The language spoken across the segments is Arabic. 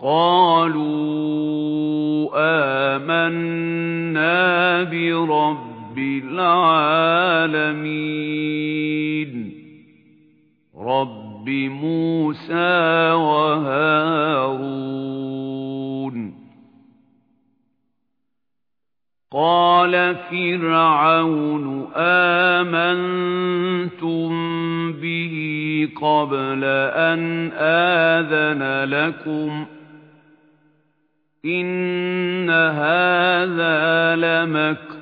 قالوا آمنا برب العالمين. رب موسى وهارون. قال فرعون آمنتم به قبل أن آذن لكم؟ إِنَّ هَذَا لَمَكْرٌ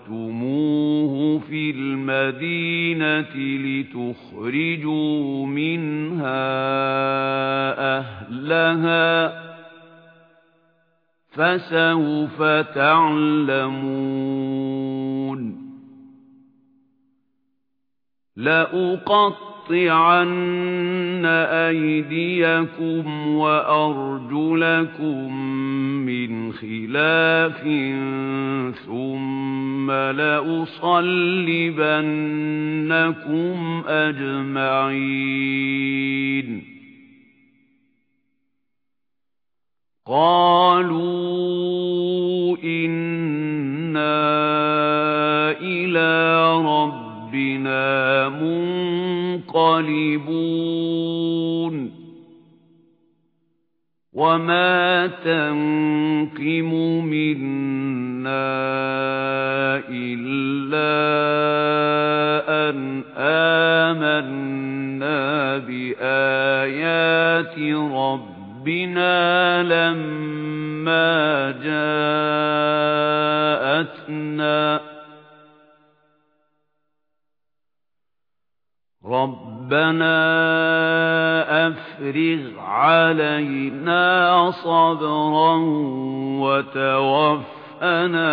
مَكَرْتُمُوهُ فِي الْمَدِينَةِ لِتُخْرِجُوا مِنْهَا أَهْلَهَا فَسَوْفَ تَعْلَمُونَ لَأُقَطِّعَنَّ لَأُقَطِّعَنَّ أَيْدِيَكُمْ وَأَرْجُلَكُم مِّنْ خِلَافٍ ثُمَّ لَأُصَلِّبَنَّكُمْ أَجْمَعِينَ. قَالُوا منقلبون وما تنقم منا إلا أن آمنا بآيات ربنا لما جاءتنا رَبَّنَا أَفْرِغْ عَلَيْنَا صَبْرًا وَتَوَفَّنَا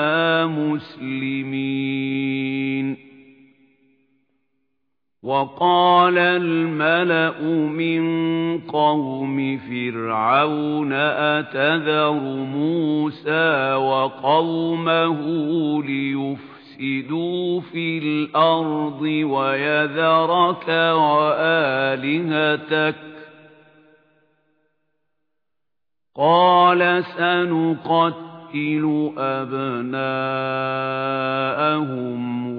مُسْلِمِينَ وَقَالَ الْمَلَأُ مِنْ قَوْمِ فِرْعَوْنَ أَتَذَرُ مُوسَى وَقَوْمَهُ لِيُفْسِدُوا يُفْسِدُوا فِي الْأَرْضِ وَيَذَرَكَ وَآلِهَتَكَ. قَالَ سَنُقَتِّلُ أَبْنَاءَهُمْ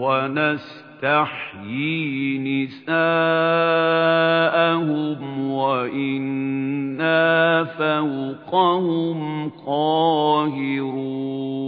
وَنَسْتَحْيِي نِسَاءَهُمْ وَإِنَّا فَوْقَهُمْ قَاهِرُونَ.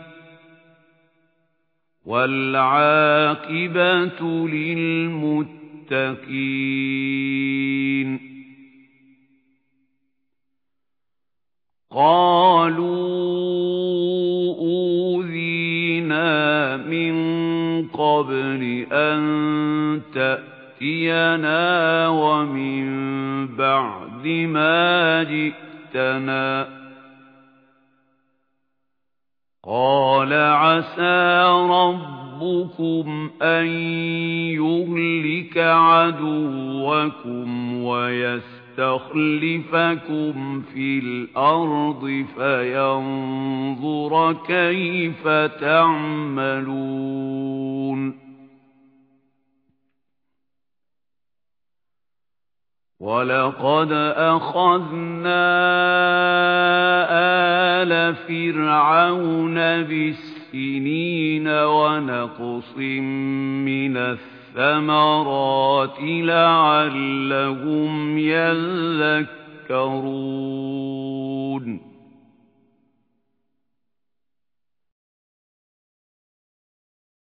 وَالْعَاقِبَةُ لِلْمُتَّقِينَ قَالُوا أُوذِينَا مِن قَبْلِ أَن تَأْتِيَنَا وَمِن بَعْدِ مَا جِئْتَنَا قَالَ عَسَى رَبُّكُمْ أَن يُهْلِكَ عَدُوَّكُمْ وَيَسْتَخْلِفَكُمْ فِي الْأَرْضِ فَيَنظُرَ كَيْفَ تَعْمَلُونَ وَلَقَدْ أَخَذْنَا آلَ فِرْعَوْنَ بِالسِّنِينَ وَنَقْصٍ مِنَ الثَّمَرَاتِ لَعَلَّهُمْ يَذَّكَّرُونَ.